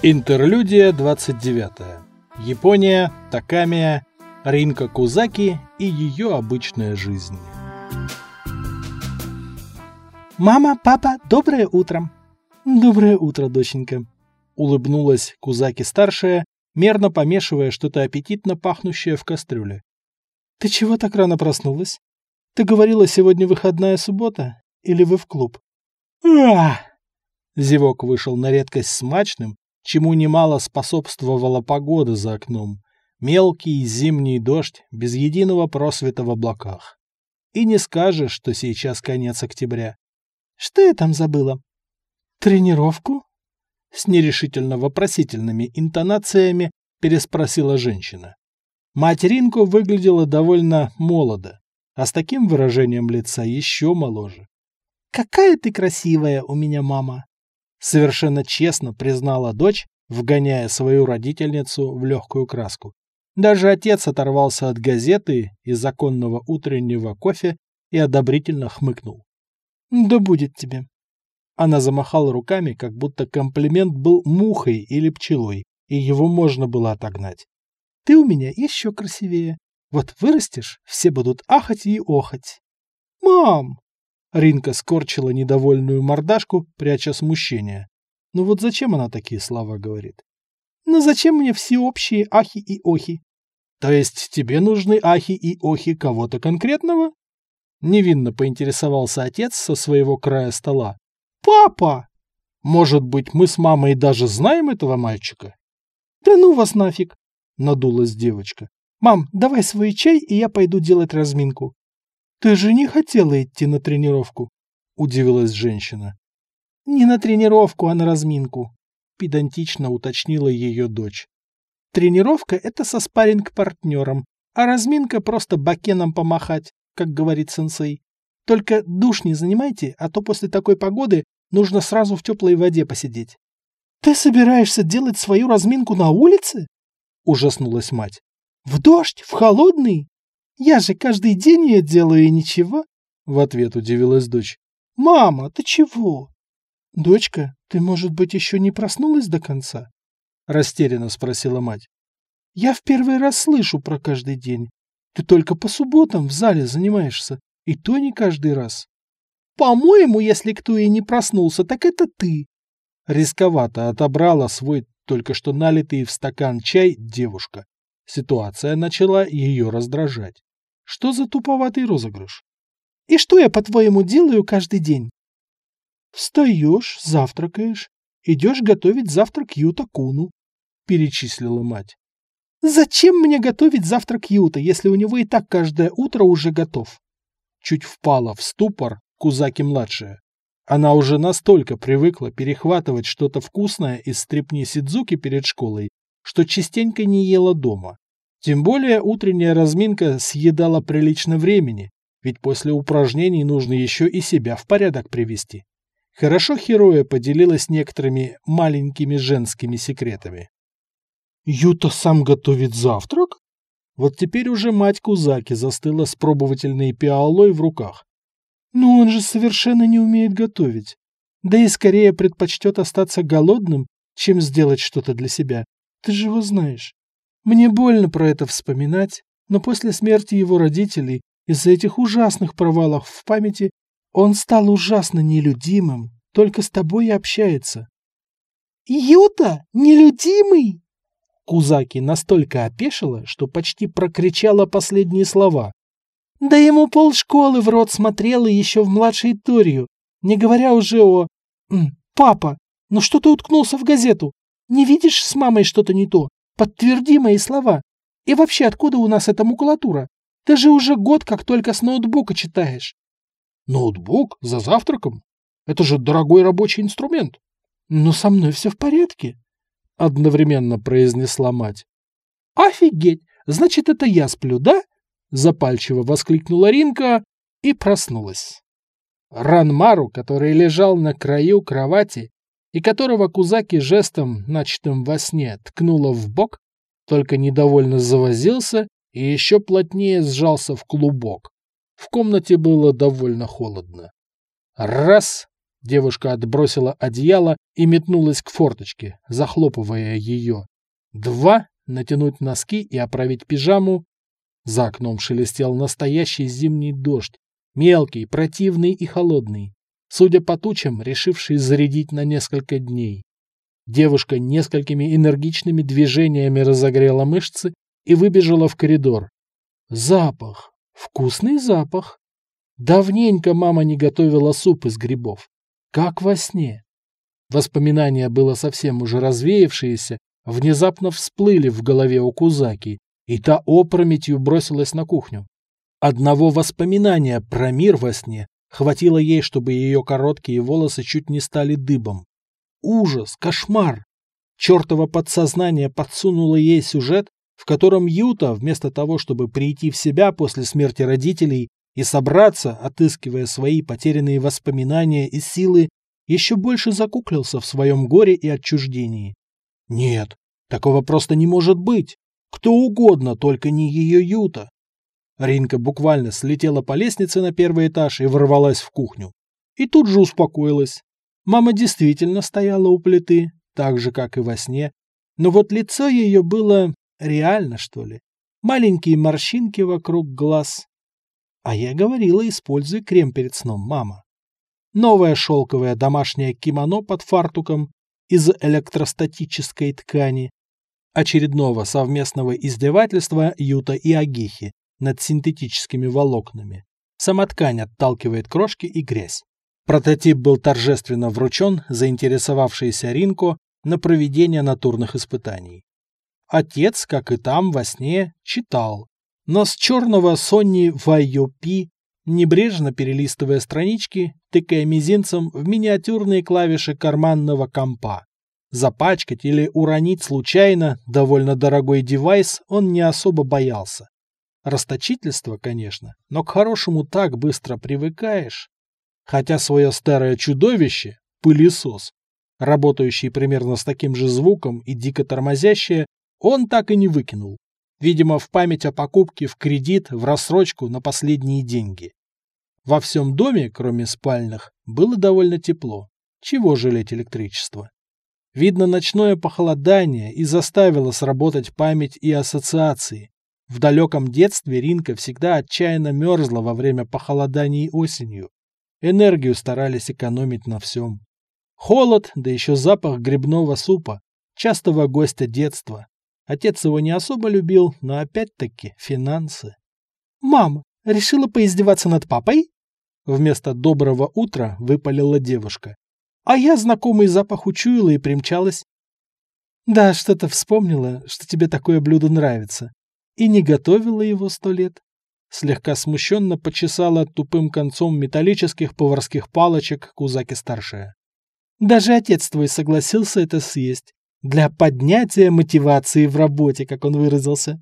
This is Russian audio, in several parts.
Интерлюдия 29. Япония, Такамия, Ринка Кузаки и ее обычная жизнь. «Мама, папа, доброе утро!» «Доброе утро, доченька!» Улыбнулась Кузаки-старшая, мерно помешивая что-то аппетитно пахнущее в кастрюле. «Ты чего так рано проснулась? Ты говорила, сегодня выходная суббота? Или вы в клуб?» «Ах!» Зевок вышел на редкость смачным, чему немало способствовала погода за окном. Мелкий зимний дождь без единого просвета в облаках. И не скажешь, что сейчас конец октября. Что я там забыла? Тренировку? С нерешительно-вопросительными интонациями переспросила женщина. Мать Ринко выглядела довольно молодо, а с таким выражением лица еще моложе. «Какая ты красивая у меня мама!» Совершенно честно признала дочь, вгоняя свою родительницу в легкую краску. Даже отец оторвался от газеты и законного утреннего кофе и одобрительно хмыкнул. «Да будет тебе». Она замахала руками, как будто комплимент был мухой или пчелой, и его можно было отогнать. «Ты у меня еще красивее. Вот вырастешь, все будут ахать и охать». «Мам!» Ринка скорчила недовольную мордашку, пряча смущение. Ну вот зачем она такие слова говорит? Ну зачем мне всеобщие ахи и охи? То есть тебе нужны ахи и охи кого-то конкретного? Невинно поинтересовался отец со своего края стола. Папа! Может быть, мы с мамой даже знаем этого мальчика? Да ну вас нафиг! Надулась девочка. Мам, давай свой чай, и я пойду делать разминку. «Ты же не хотела идти на тренировку?» – удивилась женщина. «Не на тренировку, а на разминку», – педантично уточнила ее дочь. «Тренировка – это со спарринг-партнером, а разминка – просто бакеном помахать, как говорит сенсей. Только душ не занимайте, а то после такой погоды нужно сразу в теплой воде посидеть». «Ты собираешься делать свою разминку на улице?» – ужаснулась мать. «В дождь? В холодный? Я же каждый день ее делаю и ничего. В ответ удивилась дочь. Мама, ты чего? Дочка, ты, может быть, еще не проснулась до конца? Растерянно спросила мать. Я в первый раз слышу про каждый день. Ты только по субботам в зале занимаешься, и то не каждый раз. По-моему, если кто и не проснулся, так это ты. Рисковато отобрала свой только что налитый в стакан чай девушка. Ситуация начала ее раздражать. Что за туповатый розыгрыш? И что я, по-твоему, делаю каждый день? Встаешь, завтракаешь, идешь готовить завтрак Юта Куну, перечислила мать. Зачем мне готовить завтрак Юта, если у него и так каждое утро уже готов? Чуть впала в ступор Кузаки-младшая. Она уже настолько привыкла перехватывать что-то вкусное из стрепни Сидзуки перед школой, что частенько не ела дома. Тем более утренняя разминка съедала прилично времени, ведь после упражнений нужно еще и себя в порядок привести. Хорошо Хероя поделилась некоторыми маленькими женскими секретами. «Юта сам готовит завтрак?» Вот теперь уже мать Кузаки застыла с пробовательной пиалой в руках. «Но он же совершенно не умеет готовить. Да и скорее предпочтет остаться голодным, чем сделать что-то для себя. Ты же его знаешь. Мне больно про это вспоминать, но после смерти его родителей из-за этих ужасных провалов в памяти он стал ужасно нелюдимым, только с тобой и общается. «Юта? Нелюдимый?» Кузаки настолько опешила, что почти прокричала последние слова. «Да ему полшколы в рот смотрела еще в младшей Торию, не говоря уже о... Папа, ну что ты уткнулся в газету? Не видишь с мамой что-то не то? Подтверди мои слова. И вообще, откуда у нас эта макулатура? Ты же уже год как только с ноутбука читаешь. Ноутбук? За завтраком? Это же дорогой рабочий инструмент. Но со мной все в порядке. Одновременно произнесла мать. Офигеть! Значит, это я сплю, да? Запальчиво воскликнула Ринка и проснулась. Ранмару, который лежал на краю кровати и которого Кузаки жестом, начатым во сне, ткнула в бок, только недовольно завозился и еще плотнее сжался в клубок. В комнате было довольно холодно. Раз, Девушка отбросила одеяло и метнулась к форточке, захлопывая ее. Два — натянуть носки и оправить пижаму. За окном шелестел настоящий зимний дождь, мелкий, противный и холодный, судя по тучам, решивший зарядить на несколько дней. Девушка несколькими энергичными движениями разогрела мышцы и выбежала в коридор. Запах! Вкусный запах! Давненько мама не готовила суп из грибов. Как во сне. Воспоминания было совсем уже развеявшиеся, внезапно всплыли в голове у Кузаки, и та опрометью бросилась на кухню. Одного воспоминания про мир во сне хватило ей, чтобы ее короткие волосы чуть не стали дыбом. Ужас, кошмар! Чертово подсознание подсунуло ей сюжет, в котором Юта, вместо того, чтобы прийти в себя после смерти родителей, и собраться, отыскивая свои потерянные воспоминания и силы, еще больше закуклился в своем горе и отчуждении. Нет, такого просто не может быть. Кто угодно, только не ее Юта. Ринка буквально слетела по лестнице на первый этаж и ворвалась в кухню. И тут же успокоилась. Мама действительно стояла у плиты, так же, как и во сне, но вот лицо ее было реально, что ли. Маленькие морщинки вокруг глаз, а я говорила, используй крем перед сном, мама. Новое шелковое домашнее кимоно под фартуком из электростатической ткани. Очередного совместного издевательства Юта и Агихи над синтетическими волокнами. Сама ткань отталкивает крошки и грязь. Прототип был торжественно вручен заинтересовавшейся Ринко на проведение натурных испытаний. Отец, как и там во сне, читал, но с черного Sony Vaio небрежно перелистывая странички, тыкая мизинцем в миниатюрные клавиши карманного компа. Запачкать или уронить случайно довольно дорогой девайс он не особо боялся. Расточительство, конечно, но к хорошему так быстро привыкаешь. Хотя свое старое чудовище, пылесос, работающий примерно с таким же звуком и дико тормозящее, он так и не выкинул. Видимо, в память о покупке в кредит, в рассрочку на последние деньги. Во всем доме, кроме спальных, было довольно тепло. Чего жалеть электричество? Видно, ночное похолодание и заставило сработать память и ассоциации. В далеком детстве Ринка всегда отчаянно мерзла во время похолоданий осенью. Энергию старались экономить на всем. Холод, да еще запах грибного супа, частого гостя детства, Отец его не особо любил, но опять-таки финансы. «Мам, решила поиздеваться над папой?» Вместо доброго утра выпалила девушка. А я знакомый запах учуяла и примчалась. Да, что-то вспомнила, что тебе такое блюдо нравится. И не готовила его сто лет. Слегка смущенно почесала тупым концом металлических поварских палочек Кузаки-старшая. Даже отец твой согласился это съесть. Для поднятия мотивации в работе, как он выразился.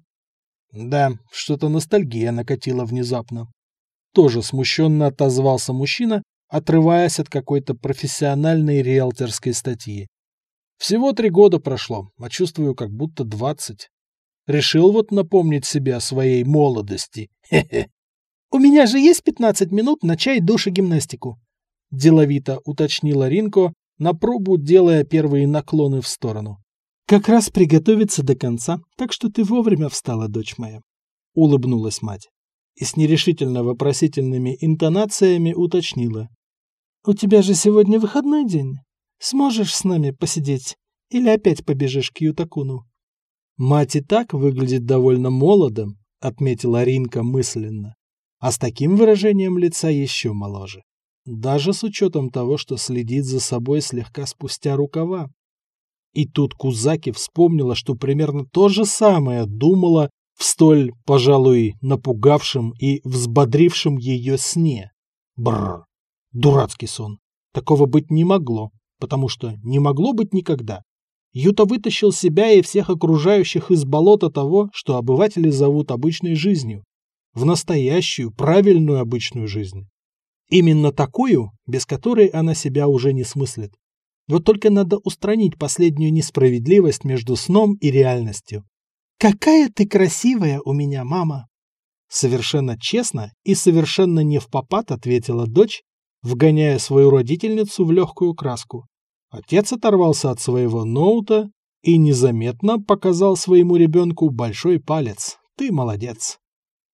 Да, что-то ностальгия накатила внезапно. Тоже смущенно отозвался мужчина, отрываясь от какой-то профессиональной риэлторской статьи. Всего три года прошло, а чувствую, как будто двадцать. Решил вот напомнить себе о своей молодости. Хе-хе. «У меня же есть пятнадцать минут на чай, душ и гимнастику», – деловито уточнила Ринко, на пробу делая первые наклоны в сторону. «Как раз приготовиться до конца, так что ты вовремя встала, дочь моя», — улыбнулась мать. И с нерешительно вопросительными интонациями уточнила. «У тебя же сегодня выходной день. Сможешь с нами посидеть или опять побежишь к Ютакуну?» «Мать и так выглядит довольно молодым», — отметила Ринка мысленно. «А с таким выражением лица еще моложе» даже с учетом того, что следит за собой слегка спустя рукава. И тут Кузаки вспомнила, что примерно то же самое думала в столь, пожалуй, напугавшем и взбодрившем ее сне. Бррр, дурацкий сон. Такого быть не могло, потому что не могло быть никогда. Юта вытащил себя и всех окружающих из болота того, что обыватели зовут обычной жизнью, в настоящую, правильную обычную жизнь. Именно такую, без которой она себя уже не смыслит. Вот только надо устранить последнюю несправедливость между сном и реальностью. «Какая ты красивая у меня, мама!» Совершенно честно и совершенно не в попад ответила дочь, вгоняя свою родительницу в легкую краску. Отец оторвался от своего ноута и незаметно показал своему ребенку большой палец. Ты молодец.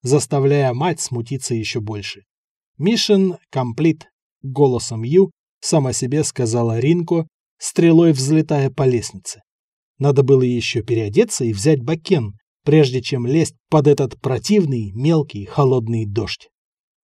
Заставляя мать смутиться еще больше. Mission complete. Голосом Ю сама себе сказала Ринко, стрелой взлетая по лестнице. Надо было еще переодеться и взять бакен, прежде чем лезть под этот противный, мелкий, холодный дождь.